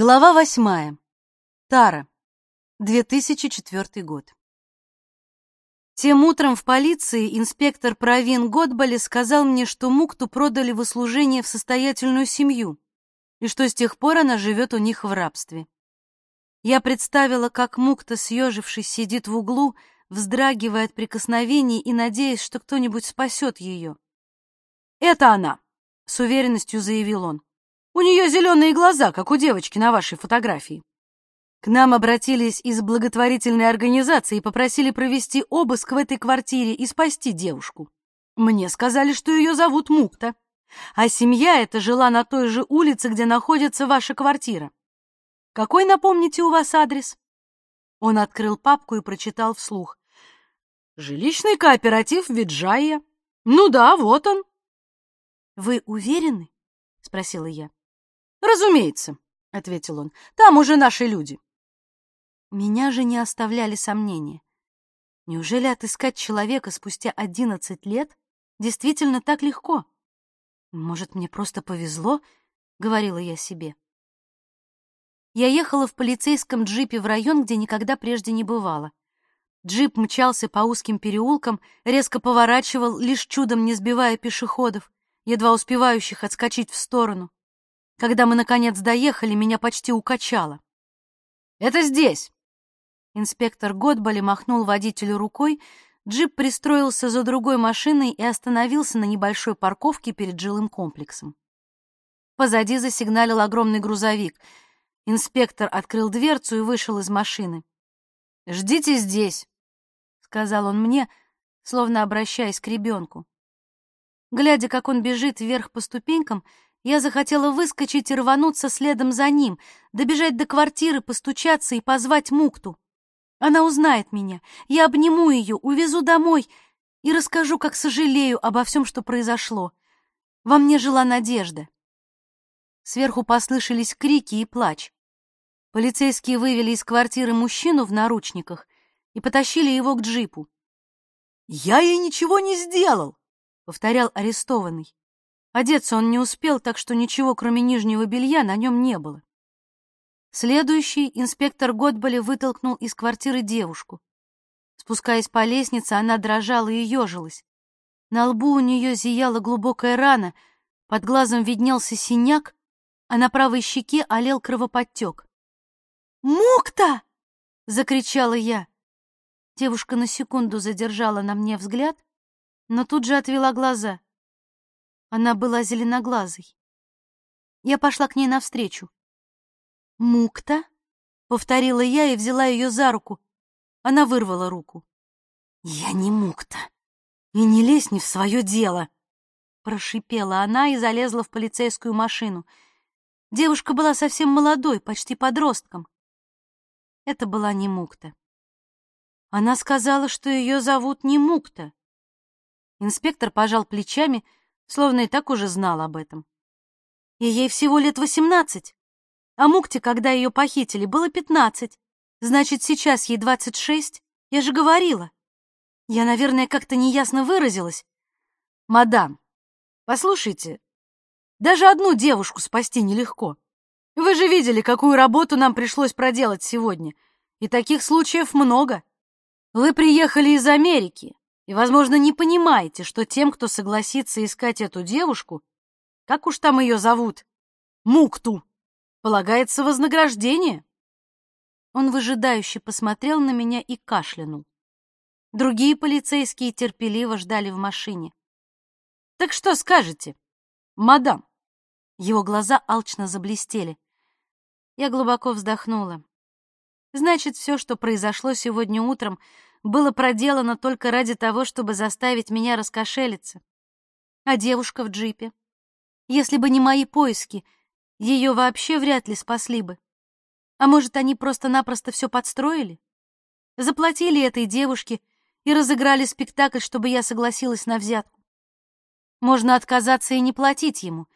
Глава восьмая. Тара. 2004 год. Тем утром в полиции инспектор Правин Годбали сказал мне, что Мукту продали в услужение в состоятельную семью и что с тех пор она живет у них в рабстве. Я представила, как Мукта, съежившись, сидит в углу, вздрагивая от прикосновений и надеясь, что кто-нибудь спасет ее. «Это она!» — с уверенностью заявил он. У нее зеленые глаза, как у девочки на вашей фотографии. К нам обратились из благотворительной организации и попросили провести обыск в этой квартире и спасти девушку. Мне сказали, что ее зовут Мукта, а семья эта жила на той же улице, где находится ваша квартира. Какой, напомните, у вас адрес? Он открыл папку и прочитал вслух. Жилищный кооператив Виджая. Ну да, вот он. Вы уверены? спросила я. Разумеется, ответил он. Там уже наши люди. Меня же не оставляли сомнения. Неужели отыскать человека спустя одиннадцать лет действительно так легко? Может, мне просто повезло, говорила я себе. Я ехала в полицейском джипе в район, где никогда прежде не бывала. Джип мчался по узким переулкам, резко поворачивал, лишь чудом не сбивая пешеходов, едва успевающих отскочить в сторону. Когда мы, наконец, доехали, меня почти укачало. «Это здесь!» Инспектор Годболи махнул водителю рукой, джип пристроился за другой машиной и остановился на небольшой парковке перед жилым комплексом. Позади засигналил огромный грузовик. Инспектор открыл дверцу и вышел из машины. «Ждите здесь», — сказал он мне, словно обращаясь к ребенку. Глядя, как он бежит вверх по ступенькам, я захотела выскочить и рвануться следом за ним, добежать до квартиры, постучаться и позвать Мукту. Она узнает меня, я обниму ее, увезу домой и расскажу, как сожалею обо всем, что произошло. Во мне жила надежда. Сверху послышались крики и плач. Полицейские вывели из квартиры мужчину в наручниках и потащили его к джипу. «Я ей ничего не сделал!» — повторял арестованный. Одеться он не успел, так что ничего, кроме нижнего белья, на нем не было. Следующий инспектор Годболи вытолкнул из квартиры девушку. Спускаясь по лестнице, она дрожала и ежилась. На лбу у нее зияла глубокая рана, под глазом виднелся синяк, а на правой щеке олел кровоподтек. «Мукта!» — закричала я. Девушка на секунду задержала на мне взгляд, но тут же отвела глаза. Она была зеленоглазой. Я пошла к ней навстречу. «Мукта?» — повторила я и взяла ее за руку. Она вырвала руку. «Я не Мукта. И не лезь не в свое дело!» Прошипела она и залезла в полицейскую машину. Девушка была совсем молодой, почти подростком. Это была не Мукта. Она сказала, что ее зовут не Мукта. Инспектор пожал плечами — словно и так уже знал об этом. И ей всего лет восемнадцать, а Мукте, когда ее похитили, было пятнадцать. Значит, сейчас ей двадцать шесть. Я же говорила. Я, наверное, как-то неясно выразилась. Мадам, послушайте, даже одну девушку спасти нелегко. Вы же видели, какую работу нам пришлось проделать сегодня. И таких случаев много. Вы приехали из Америки, и, возможно, не понимаете, что тем, кто согласится искать эту девушку, как уж там ее зовут, Мукту, полагается вознаграждение. Он выжидающе посмотрел на меня и кашлянул. Другие полицейские терпеливо ждали в машине. «Так что скажете, мадам?» Его глаза алчно заблестели. Я глубоко вздохнула. Значит, все, что произошло сегодня утром, было проделано только ради того, чтобы заставить меня раскошелиться. А девушка в джипе? Если бы не мои поиски, ее вообще вряд ли спасли бы. А может, они просто-напросто все подстроили? Заплатили этой девушке и разыграли спектакль, чтобы я согласилась на взятку. Можно отказаться и не платить ему,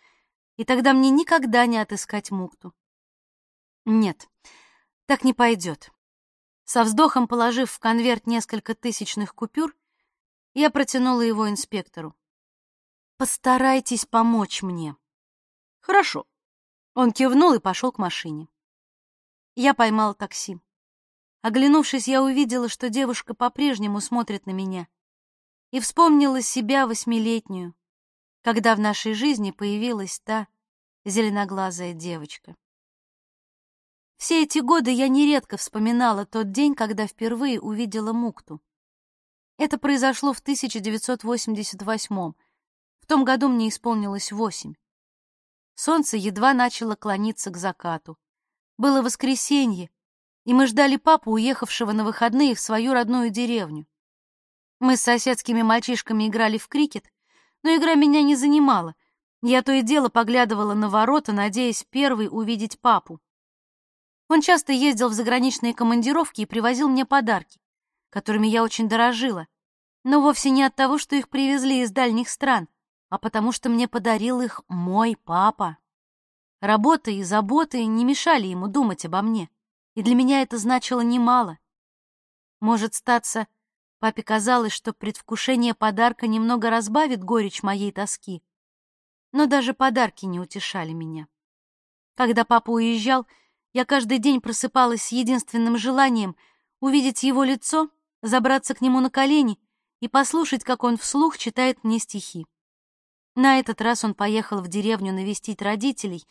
и тогда мне никогда не отыскать Мукту. Нет, так не пойдет. Со вздохом положив в конверт несколько тысячных купюр, я протянула его инспектору. «Постарайтесь помочь мне». «Хорошо». Он кивнул и пошел к машине. Я поймал такси. Оглянувшись, я увидела, что девушка по-прежнему смотрит на меня, и вспомнила себя восьмилетнюю, когда в нашей жизни появилась та зеленоглазая девочка. Все эти годы я нередко вспоминала тот день, когда впервые увидела Мукту. Это произошло в 1988 -м. В том году мне исполнилось восемь. Солнце едва начало клониться к закату. Было воскресенье, и мы ждали папу, уехавшего на выходные в свою родную деревню. Мы с соседскими мальчишками играли в крикет, но игра меня не занимала. Я то и дело поглядывала на ворота, надеясь первый увидеть папу. Он часто ездил в заграничные командировки и привозил мне подарки, которыми я очень дорожила, но вовсе не от того, что их привезли из дальних стран, а потому что мне подарил их мой папа. Работа и заботы не мешали ему думать обо мне, и для меня это значило немало. Может статься, папе казалось, что предвкушение подарка немного разбавит горечь моей тоски, но даже подарки не утешали меня. Когда папа уезжал, я каждый день просыпалась с единственным желанием увидеть его лицо, забраться к нему на колени и послушать, как он вслух читает мне стихи. На этот раз он поехал в деревню навестить родителей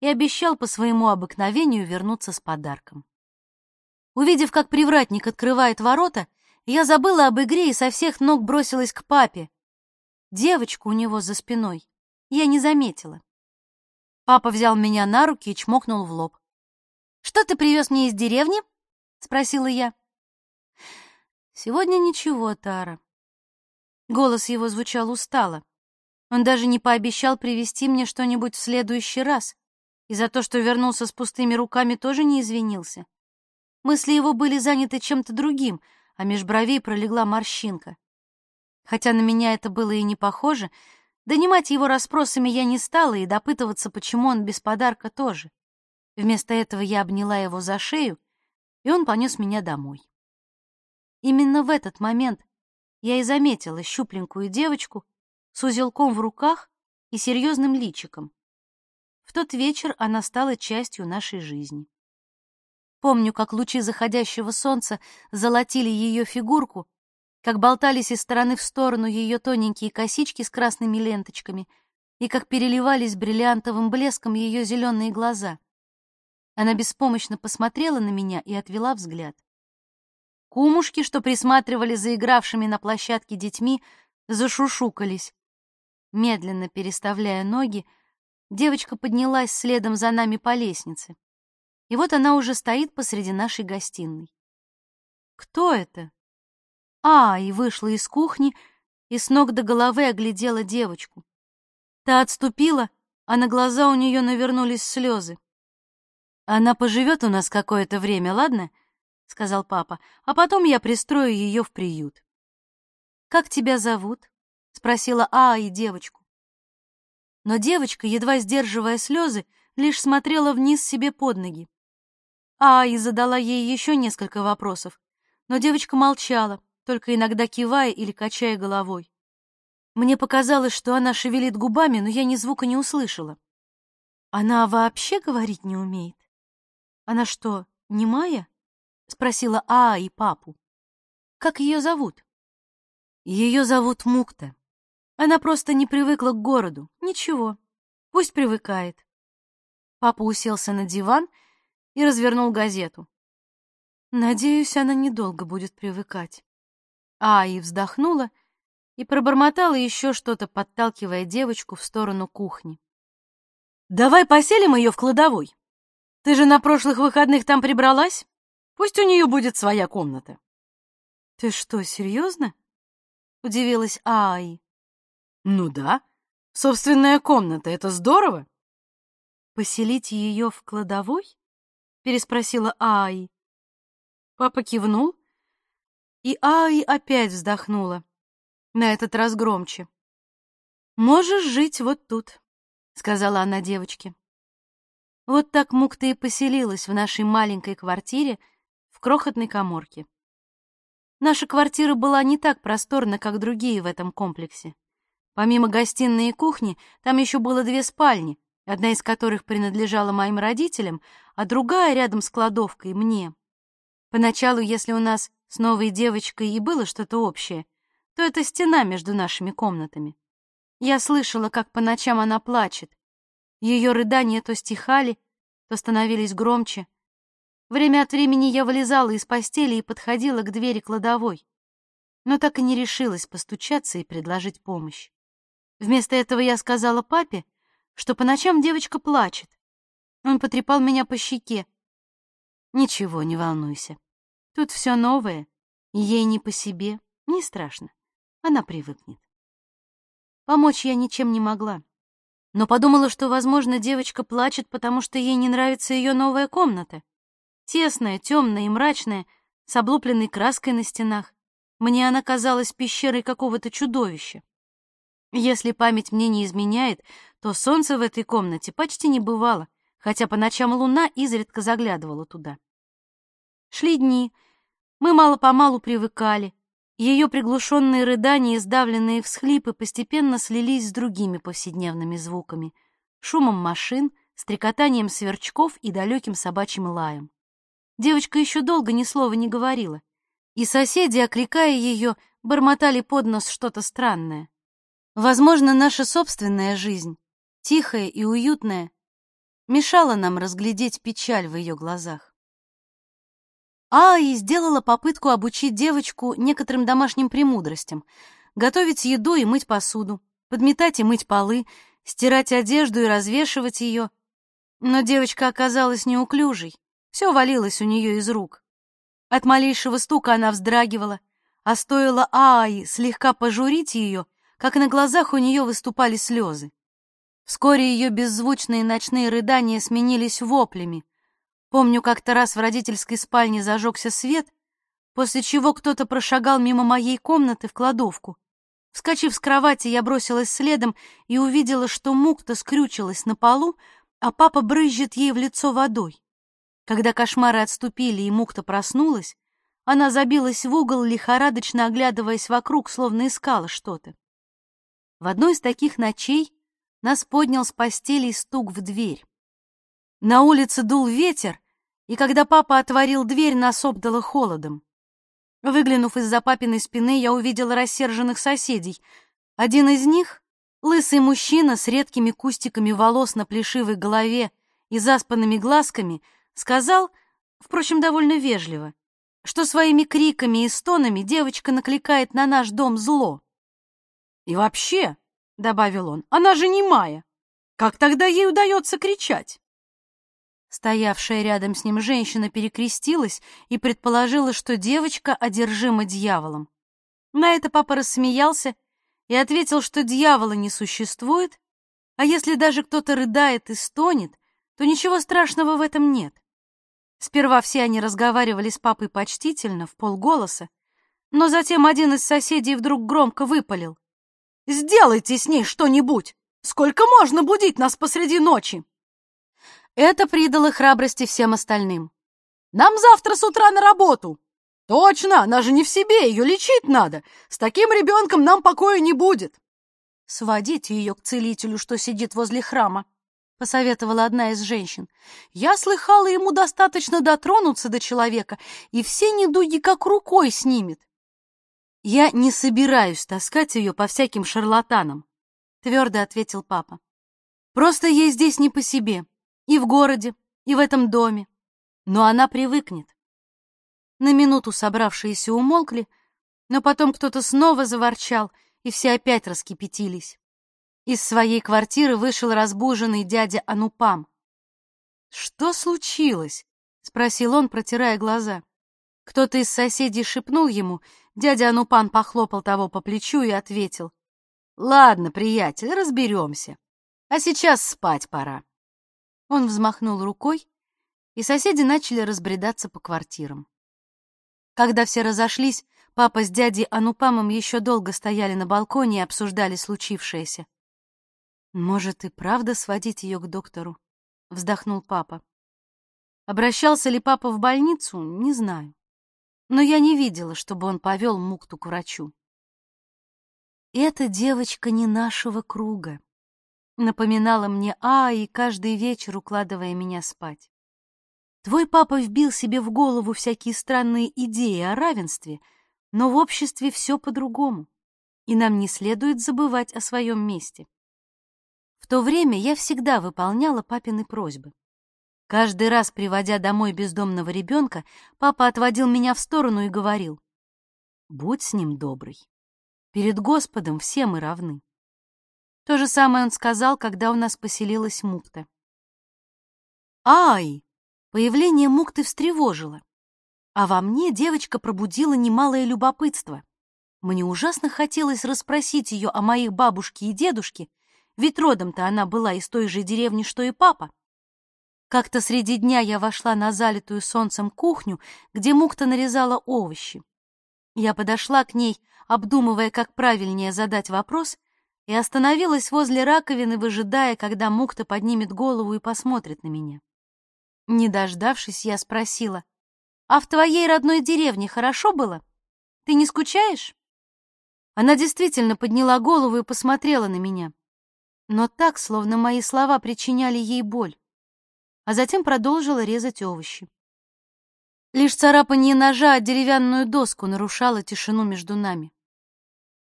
и обещал по своему обыкновению вернуться с подарком. Увидев, как привратник открывает ворота, я забыла об игре и со всех ног бросилась к папе. Девочку у него за спиной я не заметила. Папа взял меня на руки и чмокнул в лоб. «Что ты привез мне из деревни?» — спросила я. «Сегодня ничего, Тара». Голос его звучал устало. Он даже не пообещал привезти мне что-нибудь в следующий раз, и за то, что вернулся с пустыми руками, тоже не извинился. Мысли его были заняты чем-то другим, а меж бровей пролегла морщинка. Хотя на меня это было и не похоже, Донимать его расспросами я не стала и допытываться, почему он без подарка тоже. Вместо этого я обняла его за шею, и он понес меня домой. Именно в этот момент я и заметила щупленькую девочку с узелком в руках и серьезным личиком. В тот вечер она стала частью нашей жизни. Помню, как лучи заходящего солнца золотили ее фигурку, как болтались из стороны в сторону ее тоненькие косички с красными ленточками и как переливались бриллиантовым блеском ее зеленые глаза. Она беспомощно посмотрела на меня и отвела взгляд. Кумушки, что присматривали за игравшими на площадке детьми, зашушукались. Медленно переставляя ноги, девочка поднялась следом за нами по лестнице. И вот она уже стоит посреди нашей гостиной. «Кто это?» А, и вышла из кухни и с ног до головы оглядела девочку. Та отступила, а на глаза у нее навернулись слезы. «Она поживет у нас какое-то время, ладно?» — сказал папа. «А потом я пристрою ее в приют». «Как тебя зовут?» — спросила Аа и девочку. Но девочка, едва сдерживая слезы, лишь смотрела вниз себе под ноги. Аа и задала ей еще несколько вопросов, но девочка молчала, только иногда кивая или качая головой. Мне показалось, что она шевелит губами, но я ни звука не услышала. Она вообще говорить не умеет? Она что, не Майя? спросила Аа и папу. Как ее зовут? Ее зовут Мукта. Она просто не привыкла к городу. Ничего, пусть привыкает. Папа уселся на диван и развернул газету. Надеюсь, она недолго будет привыкать. Аи вздохнула и пробормотала еще что-то, подталкивая девочку в сторону кухни. «Давай поселим ее в кладовой. Ты же на прошлых выходных там прибралась? Пусть у нее будет своя комната». «Ты что, серьезно?» — удивилась Аи. «Ну да, собственная комната — это здорово». «Поселить ее в кладовой?» — переспросила Аи. Папа кивнул и Аи опять вздохнула, на этот раз громче. «Можешь жить вот тут», — сказала она девочке. Вот так Мукта и поселилась в нашей маленькой квартире в крохотной коморке. Наша квартира была не так просторна, как другие в этом комплексе. Помимо гостиной и кухни, там еще было две спальни, одна из которых принадлежала моим родителям, а другая рядом с кладовкой мне. Поначалу, если у нас с новой девочкой и было что-то общее, то это стена между нашими комнатами. Я слышала, как по ночам она плачет. Ее рыдания то стихали, то становились громче. Время от времени я вылезала из постели и подходила к двери кладовой, но так и не решилась постучаться и предложить помощь. Вместо этого я сказала папе, что по ночам девочка плачет. Он потрепал меня по щеке. Ничего, не волнуйся. Тут все новое, ей не по себе, не страшно. Она привыкнет. Помочь я ничем не могла но подумала, что, возможно, девочка плачет, потому что ей не нравится ее новая комната. Тесная, темная и мрачная, с облупленной краской на стенах. Мне она казалась пещерой какого-то чудовища. Если память мне не изменяет, то солнца в этой комнате почти не бывало, хотя по ночам луна изредка заглядывала туда. Шли дни, мы мало-помалу привыкали. Ее приглушенные рыдания и сдавленные всхлипы постепенно слились с другими повседневными звуками — шумом машин, стрекотанием сверчков и далеким собачьим лаем. Девочка еще долго ни слова не говорила, и соседи, окликая ее, бормотали под нос что-то странное. Возможно, наша собственная жизнь, тихая и уютная, мешала нам разглядеть печаль в ее глазах. Аи сделала попытку обучить девочку некоторым домашним премудростям: готовить еду и мыть посуду, подметать и мыть полы, стирать одежду и развешивать ее. Но девочка оказалась неуклюжей, все валилось у нее из рук. От малейшего стука она вздрагивала, а стоило Аи слегка пожурить ее, как на глазах у нее выступали слезы. Вскоре ее беззвучные ночные рыдания сменились воплями. Помню, как-то раз в родительской спальне зажегся свет, после чего кто-то прошагал мимо моей комнаты в кладовку. Вскочив с кровати, я бросилась следом и увидела, что Мукта скрючилась на полу, а папа брызжет ей в лицо водой. Когда кошмары отступили и Мукта проснулась, она забилась в угол, лихорадочно оглядываясь вокруг, словно искала что-то. В одной из таких ночей нас поднял с постели стук в дверь. На улице дул ветер, и когда папа отворил дверь, нас обдало холодом. Выглянув из-за папиной спины, я увидела рассерженных соседей. Один из них, лысый мужчина с редкими кустиками волос на плешивой голове и заспанными глазками, сказал, впрочем, довольно вежливо, что своими криками и стонами девочка накликает на наш дом зло. «И вообще», — добавил он, — «она же не Майя. Как тогда ей удается кричать?» Стоявшая рядом с ним женщина перекрестилась и предположила, что девочка одержима дьяволом. На это папа рассмеялся и ответил, что дьявола не существует, а если даже кто-то рыдает и стонет, то ничего страшного в этом нет. Сперва все они разговаривали с папой почтительно, в полголоса, но затем один из соседей вдруг громко выпалил. «Сделайте с ней что-нибудь! Сколько можно будить нас посреди ночи?» Это придало храбрости всем остальным. «Нам завтра с утра на работу!» «Точно, она же не в себе, ее лечить надо! С таким ребенком нам покоя не будет!» «Сводите ее к целителю, что сидит возле храма», — посоветовала одна из женщин. «Я слыхала, ему достаточно дотронуться до человека, и все недуги как рукой снимет». «Я не собираюсь таскать ее по всяким шарлатанам», — твердо ответил папа. «Просто ей здесь не по себе. И в городе, и в этом доме. Но она привыкнет. На минуту собравшиеся умолкли, но потом кто-то снова заворчал, и все опять раскипятились. Из своей квартиры вышел разбуженный дядя Анупам. «Что случилось?» — спросил он, протирая глаза. Кто-то из соседей шепнул ему, дядя Анупан похлопал того по плечу и ответил. «Ладно, приятель, разберемся. А сейчас спать пора». Он взмахнул рукой, и соседи начали разбредаться по квартирам. Когда все разошлись, папа с дядей Анупамом еще долго стояли на балконе и обсуждали случившееся. «Может, и правда сводить ее к доктору?» — вздохнул папа. Обращался ли папа в больницу, не знаю. Но я не видела, чтобы он повел Мукту к врачу. «Эта девочка не нашего круга», напоминала мне А и каждый вечер укладывая меня спать. Твой папа вбил себе в голову всякие странные идеи о равенстве, но в обществе все по-другому, и нам не следует забывать о своем месте. В то время я всегда выполняла папины просьбы. Каждый раз, приводя домой бездомного ребенка, папа отводил меня в сторону и говорил, «Будь с ним добрый. Перед Господом все мы равны». То же самое он сказал, когда у нас поселилась Мукта. «Ай!» Появление Мукты встревожило. А во мне девочка пробудила немалое любопытство. Мне ужасно хотелось расспросить ее о моих бабушке и дедушке, ведь родом-то она была из той же деревни, что и папа. Как-то среди дня я вошла на залитую солнцем кухню, где Мукта нарезала овощи. Я подошла к ней, обдумывая, как правильнее задать вопрос, и остановилась возле раковины, выжидая, когда Мукта поднимет голову и посмотрит на меня. Не дождавшись, я спросила, «А в твоей родной деревне хорошо было? Ты не скучаешь?» Она действительно подняла голову и посмотрела на меня, но так, словно мои слова причиняли ей боль, а затем продолжила резать овощи. Лишь царапанье ножа о деревянную доску нарушало тишину между нами.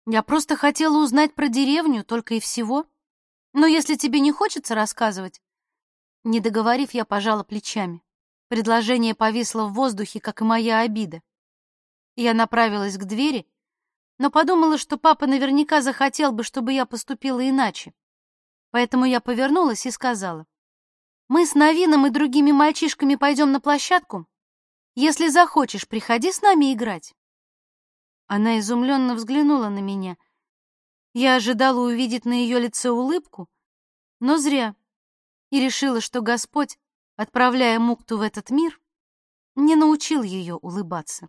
Я просто хотела узнать про деревню, только и всего. Но если тебе не хочется рассказывать, не договорив, я пожала плечами. Предложение повисло в воздухе, как и моя обида. Я направилась к двери, но подумала, что папа наверняка захотел бы, чтобы я поступила иначе. Поэтому я повернулась и сказала, «Мы с Новином и другими мальчишками пойдем на площадку. Если захочешь, приходи с нами играть». Она изумленно взглянула на меня. Я ожидала увидеть на ее лице улыбку, но зря и решила, что Господь, отправляя Мукту в этот мир, не научил ее улыбаться.